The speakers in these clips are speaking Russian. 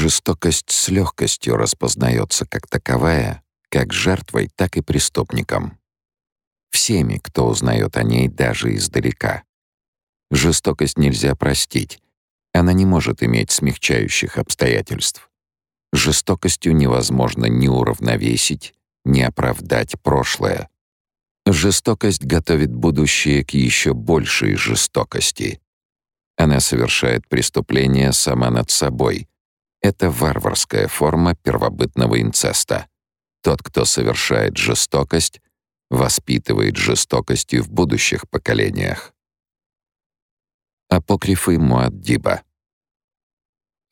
Жестокость с легкостью распознается как таковая, как жертвой, так и преступником. Всеми, кто узнает о ней даже издалека. Жестокость нельзя простить. Она не может иметь смягчающих обстоятельств. Жестокостью невозможно ни уравновесить, ни оправдать прошлое. Жестокость готовит будущее к еще большей жестокости. Она совершает преступление сама над собой. Это варварская форма первобытного инцеста. Тот, кто совершает жестокость, воспитывает жестокостью в будущих поколениях. Апокрифы Муаддиба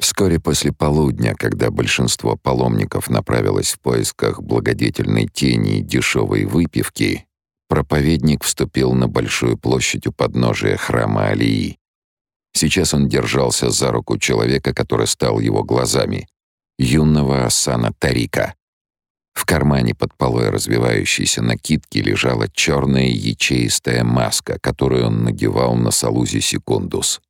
Вскоре после полудня, когда большинство паломников направилось в поисках благодетельной тени и дешевой выпивки, проповедник вступил на большую площадь у подножия храма Алии. Сейчас он держался за руку человека, который стал его глазами, юного Асана Тарика. В кармане под полой развивающейся накидки лежала черная ячеистая маска, которую он надевал на Салузи Секундус.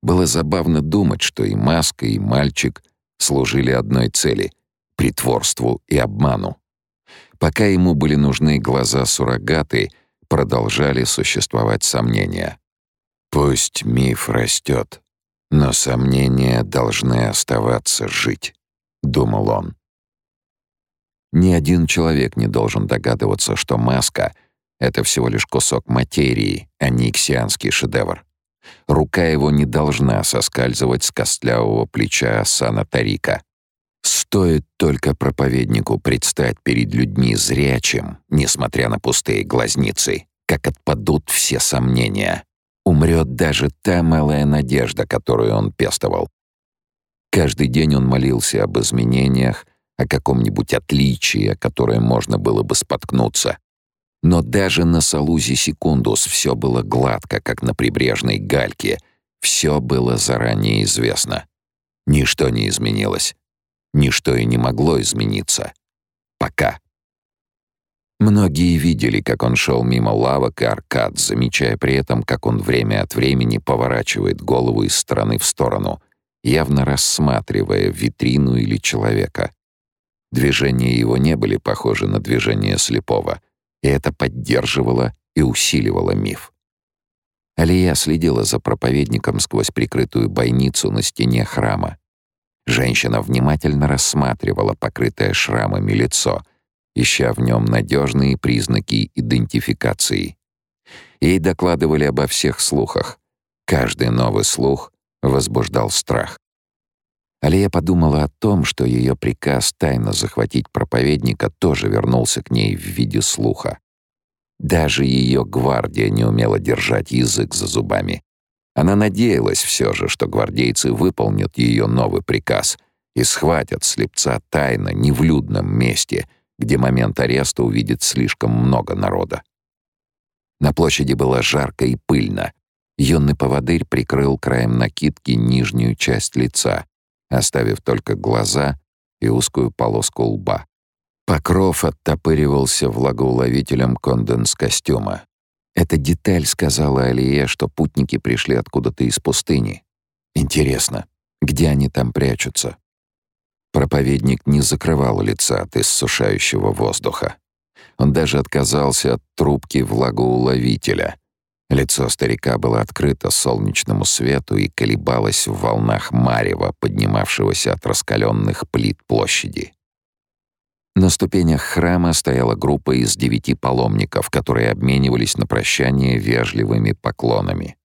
Было забавно думать, что и маска, и мальчик служили одной цели — притворству и обману. Пока ему были нужны глаза-суррогаты, продолжали существовать сомнения. Пусть миф растет, но сомнения должны оставаться жить, — думал он. Ни один человек не должен догадываться, что маска — это всего лишь кусок материи, а не иксианский шедевр. Рука его не должна соскальзывать с костлявого плеча Сана Тарика. Стоит только проповеднику предстать перед людьми зрячим, несмотря на пустые глазницы, как отпадут все сомнения. Умрет даже та малая надежда, которую он пестовал. Каждый день он молился об изменениях, о каком-нибудь отличии, о которое можно было бы споткнуться. Но даже на Салузе Секундус все было гладко, как на прибрежной гальке. Все было заранее известно. Ничто не изменилось. Ничто и не могло измениться. Пока. Многие видели, как он шел мимо лавок и аркад, замечая при этом, как он время от времени поворачивает голову из стороны в сторону, явно рассматривая витрину или человека. Движения его не были похожи на движения слепого — и это поддерживало и усиливало миф. Алия следила за проповедником сквозь прикрытую бойницу на стене храма. Женщина внимательно рассматривала покрытое шрамами лицо, ища в нем надежные признаки идентификации. Ей докладывали обо всех слухах. Каждый новый слух возбуждал страх. Алия подумала о том, что ее приказ тайно захватить проповедника тоже вернулся к ней в виде слуха. Даже ее гвардия не умела держать язык за зубами. Она надеялась все же, что гвардейцы выполнят ее новый приказ и схватят слепца тайно, не в людном месте, где момент ареста увидит слишком много народа. На площади было жарко и пыльно. Юный поводырь прикрыл краем накидки нижнюю часть лица, оставив только глаза и узкую полоску лба. Покров оттопыривался влагоуловителем конденс-костюма. Эта деталь сказала Алие, что путники пришли откуда-то из пустыни. Интересно, где они там прячутся? Проповедник не закрывал лица от иссушающего воздуха. Он даже отказался от трубки влагоуловителя — Лицо старика было открыто солнечному свету и колебалось в волнах марева, поднимавшегося от раскаленных плит площади. На ступенях храма стояла группа из девяти паломников, которые обменивались на прощание вежливыми поклонами.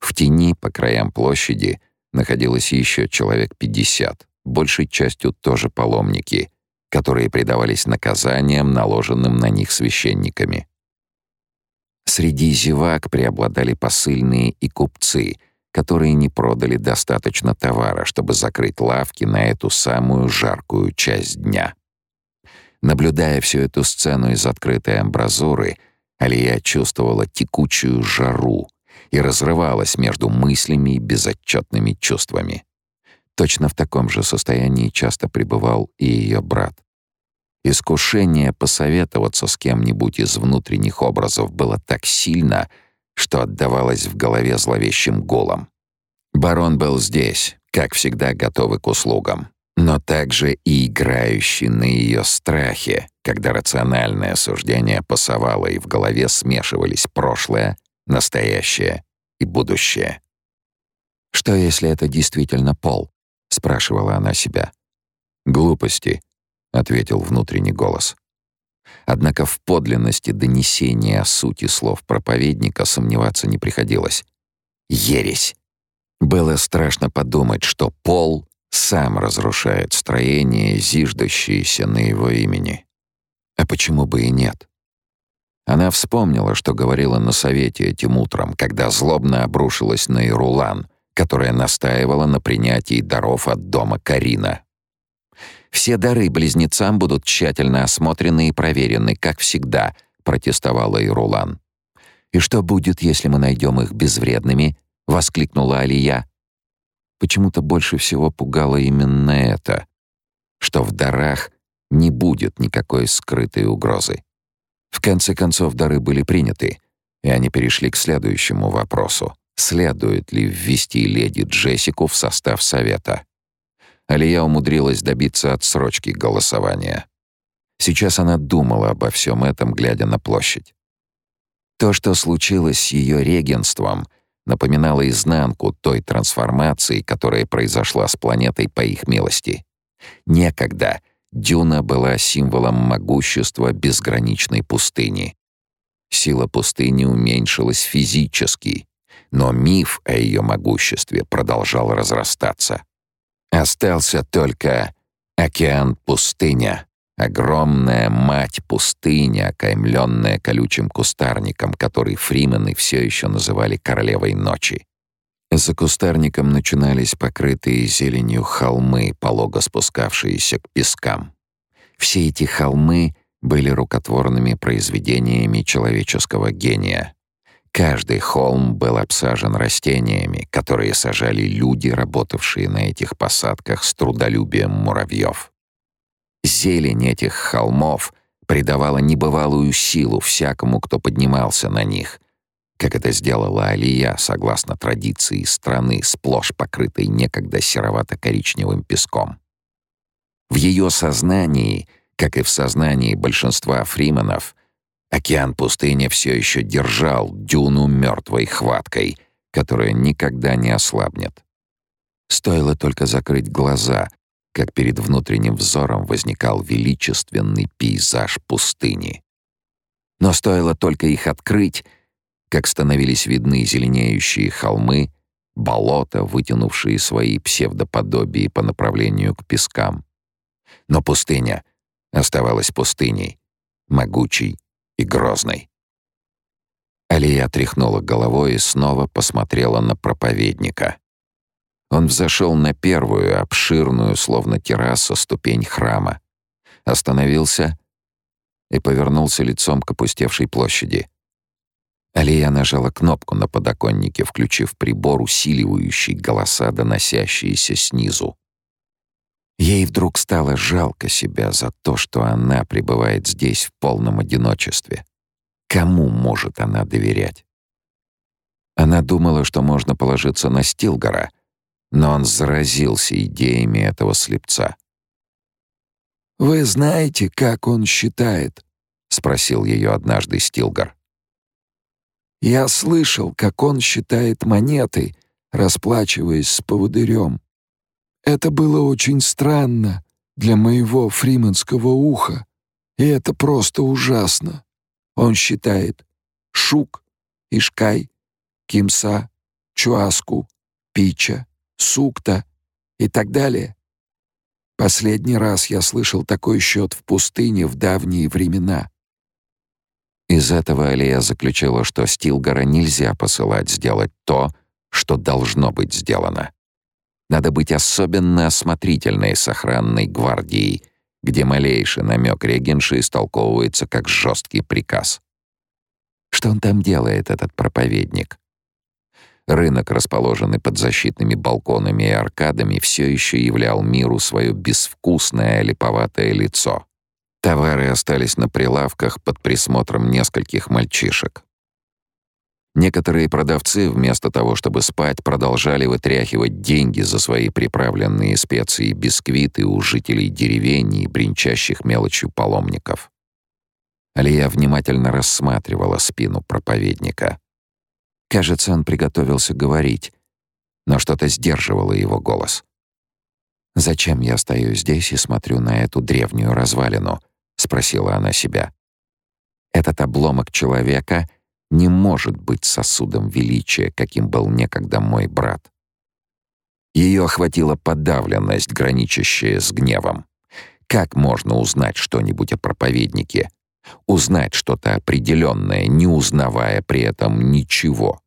В тени по краям площади находилось еще человек пятьдесят, большей частью тоже паломники, которые предавались наказаниям, наложенным на них священниками. Среди зевак преобладали посыльные и купцы, которые не продали достаточно товара, чтобы закрыть лавки на эту самую жаркую часть дня. Наблюдая всю эту сцену из открытой амбразуры, Алия чувствовала текучую жару и разрывалась между мыслями и безотчетными чувствами. Точно в таком же состоянии часто пребывал и ее брат. Искушение посоветоваться с кем-нибудь из внутренних образов было так сильно, что отдавалось в голове зловещим голом. Барон был здесь, как всегда готовы к услугам, но также и играющие на ее страхе, когда рациональное суждение пасовало и в голове смешивались прошлое, настоящее и будущее. «Что, если это действительно Пол?» — спрашивала она себя. «Глупости», — ответил внутренний голос. Однако в подлинности донесения о сути слов проповедника сомневаться не приходилось. Ересь. Было страшно подумать, что Пол сам разрушает строение, зиждущееся на его имени. А почему бы и нет? Она вспомнила, что говорила на совете этим утром, когда злобно обрушилась на Ирулан, которая настаивала на принятии даров от дома Карина. «Все дары близнецам будут тщательно осмотрены и проверены, как всегда», — протестовала Ирулан. «И что будет, если мы найдем их безвредными?» — воскликнула Алия. Почему-то больше всего пугало именно это, что в дарах не будет никакой скрытой угрозы. В конце концов, дары были приняты, и они перешли к следующему вопросу. Следует ли ввести леди Джессику в состав совета? Алия умудрилась добиться отсрочки голосования. Сейчас она думала обо всем этом, глядя на площадь. То, что случилось с ее регенством, напоминало изнанку той трансформации, которая произошла с планетой по их милости. Некогда Дюна была символом могущества безграничной пустыни. Сила пустыни уменьшилась физически, но миф о ее могуществе продолжал разрастаться. Остался только океан-пустыня, огромная мать-пустыня, окаймленная колючим кустарником, который фримены все еще называли «королевой ночи». За кустарником начинались покрытые зеленью холмы, полого спускавшиеся к пескам. Все эти холмы были рукотворными произведениями человеческого гения. Каждый холм был обсажен растениями, которые сажали люди, работавшие на этих посадках с трудолюбием муравьев. Зелень этих холмов придавала небывалую силу всякому, кто поднимался на них — как это сделала Алия, согласно традиции страны, сплошь покрытой некогда серовато-коричневым песком. В ее сознании, как и в сознании большинства фриманов, океан пустыни все еще держал дюну мертвой хваткой, которая никогда не ослабнет. Стоило только закрыть глаза, как перед внутренним взором возникал величественный пейзаж пустыни. Но стоило только их открыть — как становились видны зеленеющие холмы, болота, вытянувшие свои псевдоподобия по направлению к пескам. Но пустыня оставалась пустыней, могучей и грозной. Алия тряхнула головой и снова посмотрела на проповедника. Он взошел на первую, обширную, словно терраса, ступень храма, остановился и повернулся лицом к опустевшей площади. Алия нажала кнопку на подоконнике, включив прибор, усиливающий голоса, доносящиеся снизу. Ей вдруг стало жалко себя за то, что она пребывает здесь в полном одиночестве. Кому может она доверять? Она думала, что можно положиться на Стилгора, но он заразился идеями этого слепца. «Вы знаете, как он считает?» — спросил ее однажды Стилгар. Я слышал, как он считает монеты, расплачиваясь с поводырем. Это было очень странно для моего фриманского уха, и это просто ужасно. Он считает Шук, Ишкай, Кимса, Чуаску, Пича, Сукта и так далее. Последний раз я слышал такой счет в пустыне в давние времена. Из этого Алия заключила, что Стилгора нельзя посылать сделать то, что должно быть сделано. Надо быть особенно осмотрительной с охранной гвардией, где малейший намек регенши истолковывается как жесткий приказ. Что он там делает, этот проповедник? Рынок, расположенный под защитными балконами и аркадами, все еще являл миру свое безвкусное, липоватое лицо. Товары остались на прилавках под присмотром нескольких мальчишек. Некоторые продавцы, вместо того, чтобы спать, продолжали вытряхивать деньги за свои приправленные специи бисквиты у жителей деревень и бренчащих мелочью паломников. Алия внимательно рассматривала спину проповедника. Кажется, он приготовился говорить, но что-то сдерживало его голос. «Зачем я стою здесь и смотрю на эту древнюю развалину?» — спросила она себя. «Этот обломок человека — не может быть сосудом величия, каким был некогда мой брат. Ее охватила подавленность, граничащая с гневом. Как можно узнать что-нибудь о проповеднике? Узнать что-то определенное, не узнавая при этом ничего.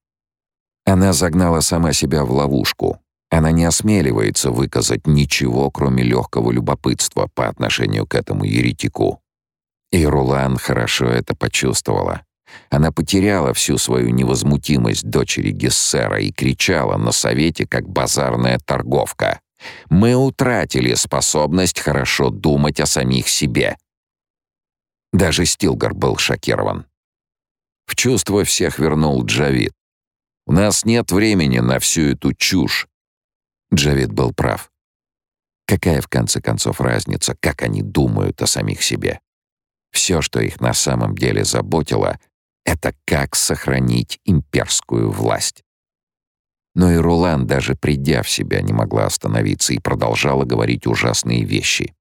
Она загнала сама себя в ловушку. Она не осмеливается выказать ничего, кроме легкого любопытства по отношению к этому еретику. И Рулан хорошо это почувствовала. Она потеряла всю свою невозмутимость дочери Гессера и кричала на совете, как базарная торговка. «Мы утратили способность хорошо думать о самих себе». Даже Стилгар был шокирован. В чувство всех вернул Джавид. «У нас нет времени на всю эту чушь». Джавид был прав. Какая, в конце концов, разница, как они думают о самих себе? Все, что их на самом деле заботило, это как сохранить имперскую власть. Но и Рулан, даже придя в себя, не могла остановиться и продолжала говорить ужасные вещи.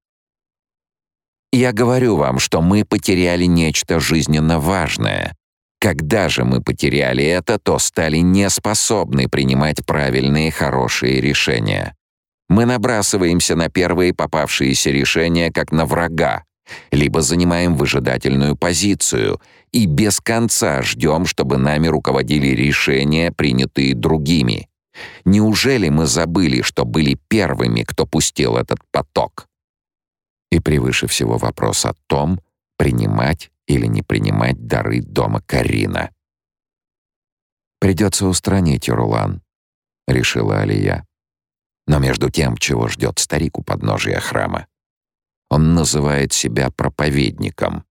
«Я говорю вам, что мы потеряли нечто жизненно важное. Когда же мы потеряли это, то стали неспособны принимать правильные, хорошие решения. Мы набрасываемся на первые попавшиеся решения, как на врага, либо занимаем выжидательную позицию и без конца ждем, чтобы нами руководили решения, принятые другими. Неужели мы забыли, что были первыми, кто пустил этот поток? И превыше всего вопрос о том, принимать или не принимать дары дома Карина. «Придется устранить Рулан», — решила Алия. Но между тем, чего ждет старик у подножия храма? Он называет себя проповедником.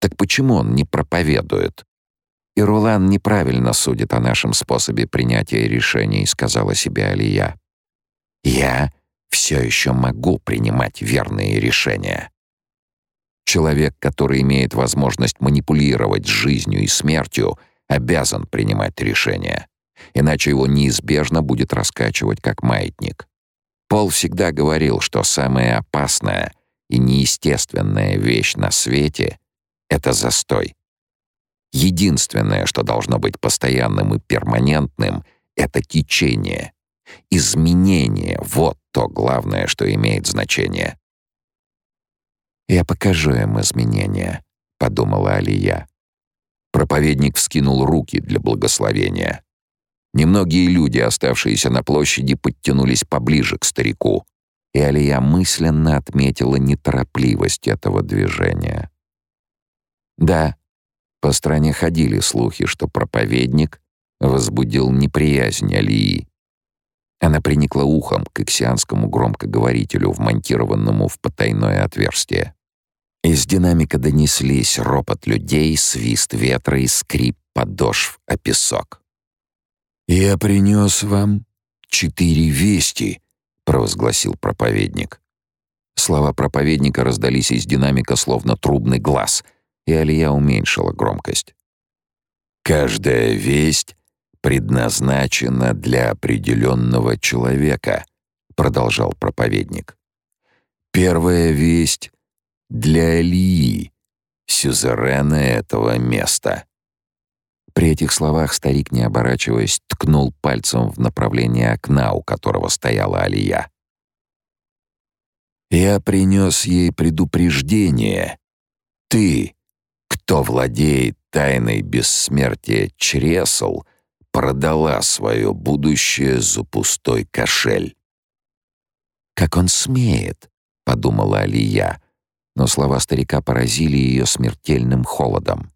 Так почему он не проповедует? И Рулан неправильно судит о нашем способе принятия решений, сказала себе Алия. Я все еще могу принимать верные решения. Человек, который имеет возможность манипулировать жизнью и смертью, обязан принимать решения, иначе его неизбежно будет раскачивать как маятник. Пол всегда говорил, что самое опасное и неестественная вещь на свете — это застой. Единственное, что должно быть постоянным и перманентным — это течение. Изменение — вот то главное, что имеет значение. «Я покажу им изменения», — подумала Алия. Проповедник вскинул руки для благословения. Немногие люди, оставшиеся на площади, подтянулись поближе к старику, и Алия мысленно отметила неторопливость этого движения. Да, по стране ходили слухи, что проповедник возбудил неприязнь Алии. Она приникла ухом к иксианскому громкоговорителю, вмонтированному в потайное отверстие. Из динамика донеслись ропот людей, свист ветра и скрип подошв о песок. «Я принес вам четыре вести», провозгласил проповедник. Слова проповедника раздались из динамика словно трубный глаз, и Алия уменьшила громкость. «Каждая весть предназначена для определенного человека», — продолжал проповедник. «Первая весть для Алии, сюзерена этого места». При этих словах старик, не оборачиваясь, ткнул пальцем в направлении окна, у которого стояла Алия. «Я принес ей предупреждение. Ты, кто владеет тайной бессмертия чресл, продала свое будущее за пустой кошель». «Как он смеет?» — подумала Алия, но слова старика поразили ее смертельным холодом.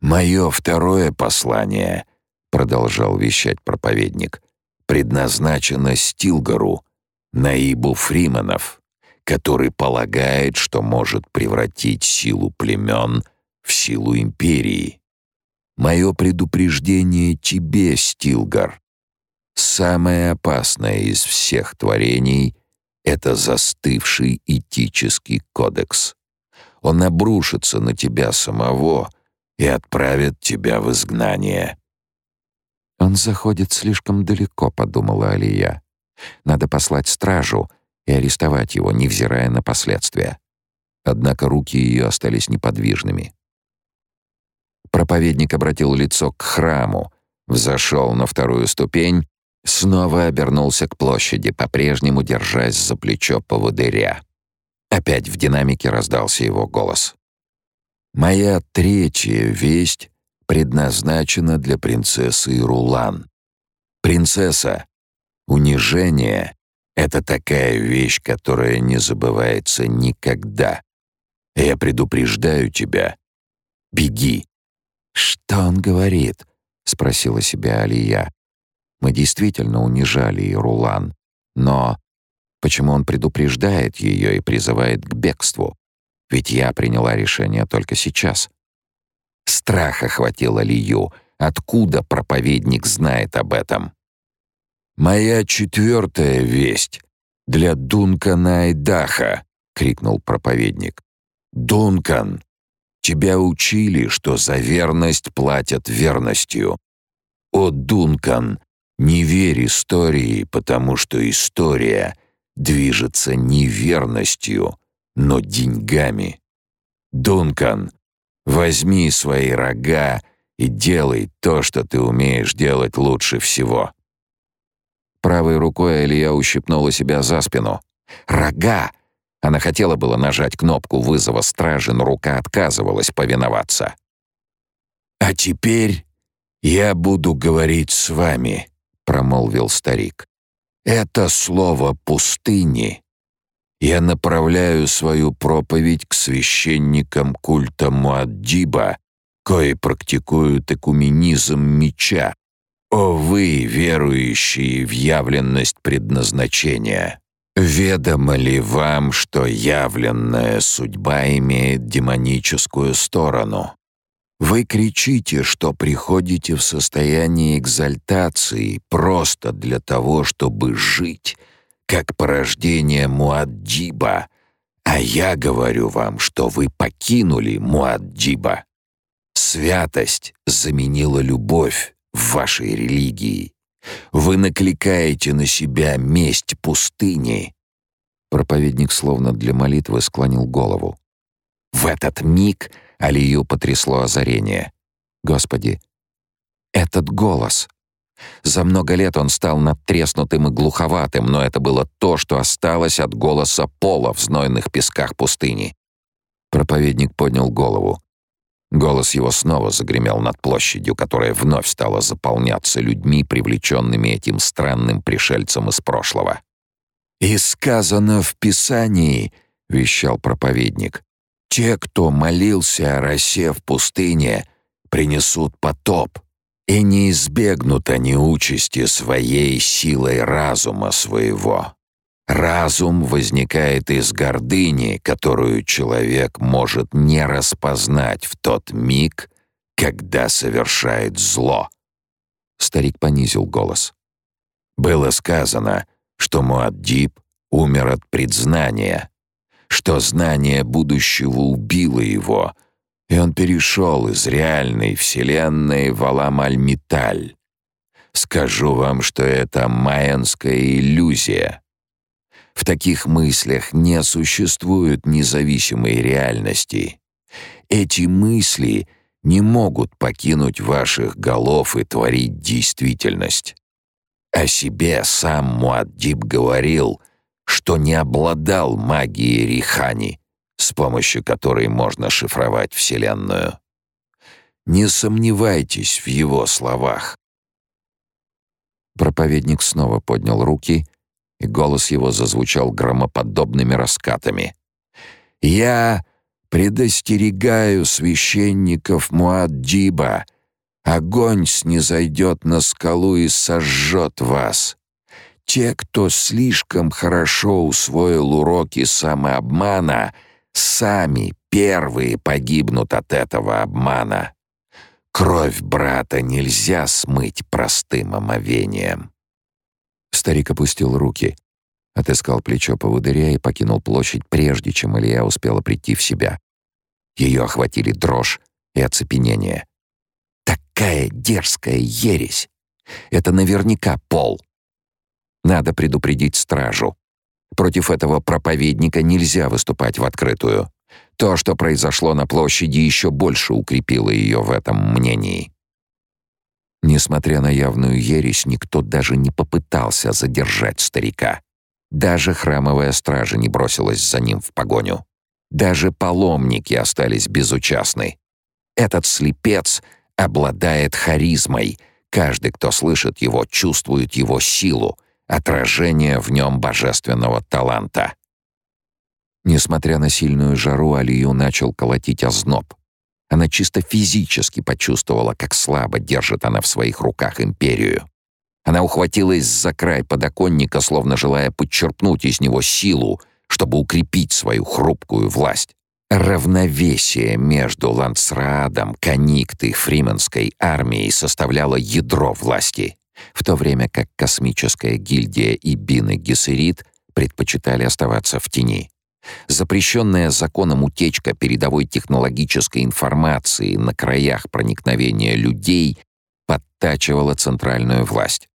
«Мое второе послание», — продолжал вещать проповедник, «предназначено Стилгару, Наибу Фриманов, который полагает, что может превратить силу племен в силу империи. Мое предупреждение тебе, Стилгар. Самое опасное из всех творений — это застывший этический кодекс. Он обрушится на тебя самого и отправит тебя в изгнание. «Он заходит слишком далеко», — подумала Алия. «Надо послать стражу и арестовать его, невзирая на последствия». Однако руки ее остались неподвижными. Проповедник обратил лицо к храму, взошел на вторую ступень, снова обернулся к площади, по-прежнему держась за плечо поводыря. Опять в динамике раздался его голос. «Моя третья весть предназначена для принцессы Рулан. Принцесса, унижение — это такая вещь, которая не забывается никогда. Я предупреждаю тебя. Беги. «Что он говорит?» — спросила себя Алия. «Мы действительно унижали Ирулан, но почему он предупреждает ее и призывает к бегству? Ведь я приняла решение только сейчас». Страх охватил Алию. Откуда проповедник знает об этом? «Моя четвертая весть для Дункана Айдаха!» — крикнул проповедник. «Дункан, Тебя учили, что за верность платят верностью. О, Дункан, не верь истории, потому что история движется не верностью, но деньгами. Дункан, возьми свои рога и делай то, что ты умеешь делать лучше всего. Правой рукой Илья ущипнула себя за спину. Рога она хотела было нажать кнопку вызова стражи, но рука отказывалась повиноваться. «А теперь я буду говорить с вами», — промолвил старик. «Это слово пустыни. Я направляю свою проповедь к священникам культа Муаддиба, кои практикуют экуменизм меча. О вы, верующие в явленность предназначения!» Ведомо ли вам, что явленная судьба имеет демоническую сторону? Вы кричите, что приходите в состояние экзальтации просто для того, чтобы жить, как порождение Муаддиба, а я говорю вам, что вы покинули Муаддиба. Святость заменила любовь в вашей религии. Вы накликаете на себя месть пустыни. Проповедник словно для молитвы склонил голову. В этот миг Алию потрясло озарение. Господи, этот голос. За много лет он стал надтреснутым и глуховатым, но это было то, что осталось от голоса пола в знойных песках пустыни. Проповедник поднял голову. Голос его снова загремел над площадью, которая вновь стала заполняться людьми, привлеченными этим странным пришельцем из прошлого. «И сказано в Писании», — вещал проповедник, «те, кто молился о росе в пустыне, принесут потоп, и не избегнут они участи своей силой разума своего». Разум возникает из гордыни, которую человек может не распознать в тот миг, когда совершает зло. Старик понизил голос. Было сказано, что Муаддиб умер от предзнания, что знание будущего убило его, и он перешел из реальной вселенной в Аламаль-Металь. Скажу вам, что это майянская иллюзия. В таких мыслях не существует независимой реальности. Эти мысли не могут покинуть ваших голов и творить действительность. О себе сам Муаддиб говорил, что не обладал магией Рихани, с помощью которой можно шифровать Вселенную. Не сомневайтесь в его словах. Проповедник снова поднял руки и голос его зазвучал громоподобными раскатами. «Я предостерегаю священников Муаддиба. Огонь снизойдет на скалу и сожжет вас. Те, кто слишком хорошо усвоил уроки самообмана, сами первые погибнут от этого обмана. Кровь брата нельзя смыть простым омовением. Старик опустил руки, отыскал плечо поводыря и покинул площадь, прежде чем Илья успела прийти в себя. Ее охватили дрожь и оцепенение. Такая дерзкая ересь! Это наверняка пол. Надо предупредить стражу. Против этого проповедника нельзя выступать в открытую. То, что произошло на площади, еще больше укрепило ее в этом мнении. Несмотря на явную ересь, никто даже не попытался задержать старика. Даже храмовая стража не бросилась за ним в погоню. Даже паломники остались безучастны. Этот слепец обладает харизмой. Каждый, кто слышит его, чувствует его силу, отражение в нем божественного таланта. Несмотря на сильную жару, Алию начал колотить озноб. Она чисто физически почувствовала, как слабо держит она в своих руках империю. Она ухватилась за край подоконника, словно желая подчерпнуть из него силу, чтобы укрепить свою хрупкую власть. Равновесие между Лансраадом, Каникт Фрименской армией составляло ядро власти, в то время как космическая гильдия и Бин и Гессерит предпочитали оставаться в тени. Запрещенная законом утечка передовой технологической информации на краях проникновения людей подтачивала центральную власть.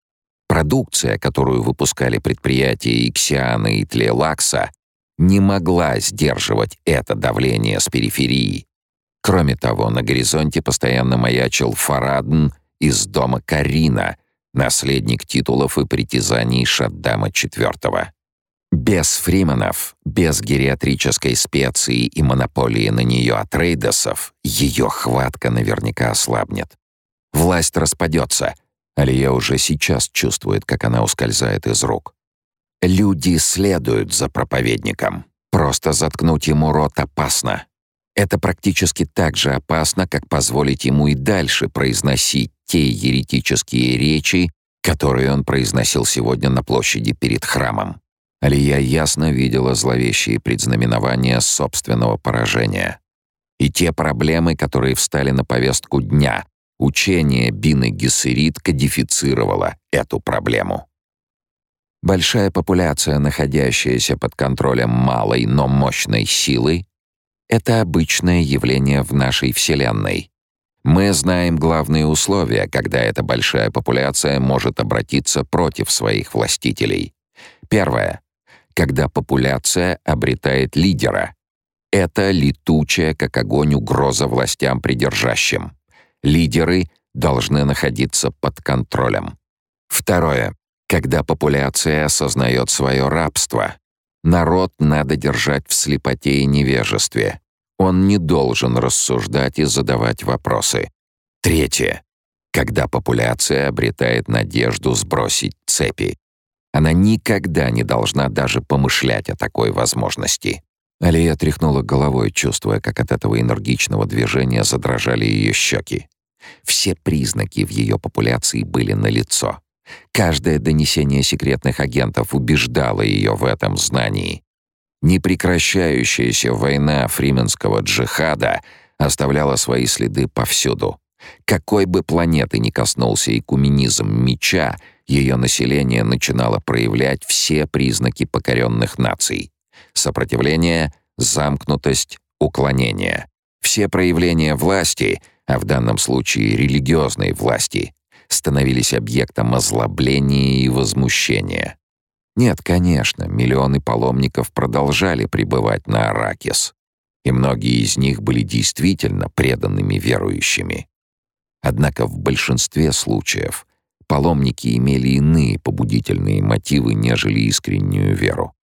Продукция, которую выпускали предприятия Иксиана и Тлелакса, не могла сдерживать это давление с периферии. Кроме того, на горизонте постоянно маячил Фарадн из дома Карина, наследник титулов и притязаний Шаддама IV. Без фрименов, без гериатрической специи и монополии на нее от рейдосов, ее хватка наверняка ослабнет. Власть распадется. Алия уже сейчас чувствует, как она ускользает из рук. Люди следуют за проповедником. Просто заткнуть ему рот опасно. Это практически так же опасно, как позволить ему и дальше произносить те еретические речи, которые он произносил сегодня на площади перед храмом. Алия ясно видела зловещие предзнаменования собственного поражения. И те проблемы, которые встали на повестку дня, учение Бины Гессерит кодифицировало эту проблему. Большая популяция, находящаяся под контролем малой, но мощной силы, это обычное явление в нашей Вселенной. Мы знаем главные условия, когда эта большая популяция может обратиться против своих властителей. Первое когда популяция обретает лидера. Это летучая, как огонь, угроза властям придержащим. Лидеры должны находиться под контролем. Второе. Когда популяция осознает свое рабство. Народ надо держать в слепоте и невежестве. Он не должен рассуждать и задавать вопросы. Третье. Когда популяция обретает надежду сбросить цепи. Она никогда не должна даже помышлять о такой возможности. Алия тряхнула головой, чувствуя, как от этого энергичного движения задрожали ее щеки. Все признаки в ее популяции были налицо. Каждое донесение секретных агентов убеждало ее в этом знании. Непрекращающаяся война фрименского джихада оставляла свои следы повсюду. Какой бы планеты ни коснулся экуменизм меча, ее население начинало проявлять все признаки покоренных наций. Сопротивление, замкнутость, уклонение. Все проявления власти, а в данном случае религиозной власти, становились объектом озлобления и возмущения. Нет, конечно, миллионы паломников продолжали пребывать на Аракис, и многие из них были действительно преданными верующими. Однако в большинстве случаев паломники имели иные побудительные мотивы, нежели искреннюю веру.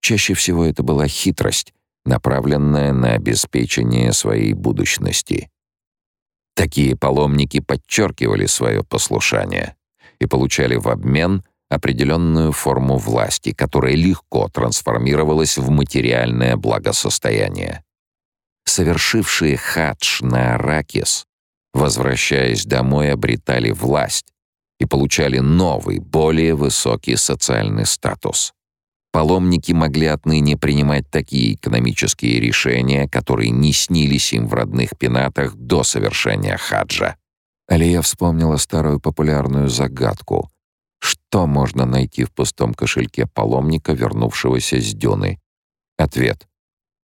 Чаще всего это была хитрость, направленная на обеспечение своей будущности. Такие паломники подчеркивали свое послушание и получали в обмен определенную форму власти, которая легко трансформировалась в материальное благосостояние. Совершившие хадж на Аракис, возвращаясь домой, обретали власть, и получали новый, более высокий социальный статус. Паломники могли отныне принимать такие экономические решения, которые не снились им в родных пенатах до совершения хаджа. Алия вспомнила старую популярную загадку. Что можно найти в пустом кошельке паломника, вернувшегося с дюны? Ответ.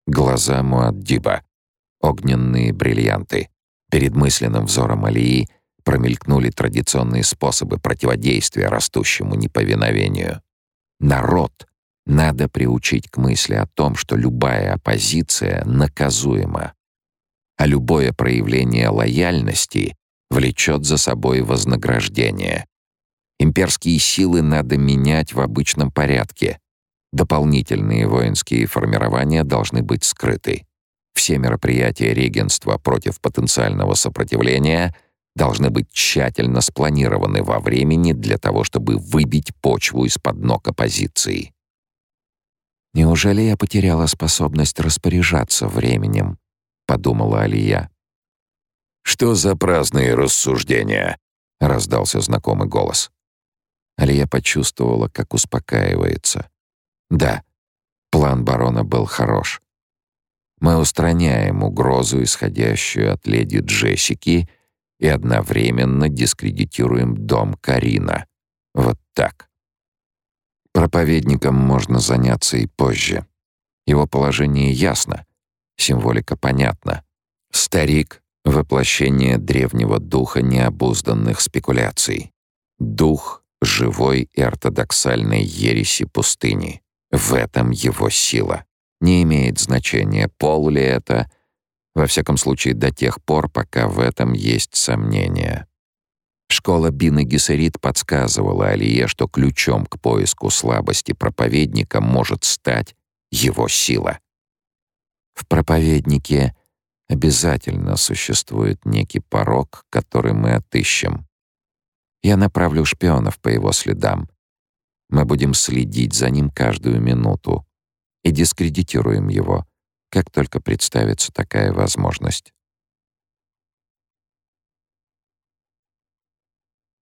Глаза Муаддиба. Огненные бриллианты. Перед мысленным взором Алии промелькнули традиционные способы противодействия растущему неповиновению. Народ надо приучить к мысли о том, что любая оппозиция наказуема, а любое проявление лояльности влечет за собой вознаграждение. Имперские силы надо менять в обычном порядке. Дополнительные воинские формирования должны быть скрыты. Все мероприятия регенства против потенциального сопротивления должны быть тщательно спланированы во времени для того, чтобы выбить почву из-под ног оппозиции. «Неужели я потеряла способность распоряжаться временем?» — подумала Алия. «Что за праздные рассуждения?» — раздался знакомый голос. Алия почувствовала, как успокаивается. Да, план барона был хорош. Мы устраняем угрозу, исходящую от леди Джессики, и одновременно дискредитируем дом Карина. Вот так. Проповедником можно заняться и позже. Его положение ясно, символика понятна. Старик — воплощение древнего духа необузданных спекуляций. Дух живой и ортодоксальной ереси пустыни. В этом его сила. Не имеет значения, пол ли это, во всяком случае до тех пор, пока в этом есть сомнения. Школа Бины Гессерит подсказывала Алие, что ключом к поиску слабости проповедника может стать его сила. В проповеднике обязательно существует некий порог, который мы отыщем. Я направлю шпионов по его следам. Мы будем следить за ним каждую минуту и дискредитируем его, как только представится такая возможность.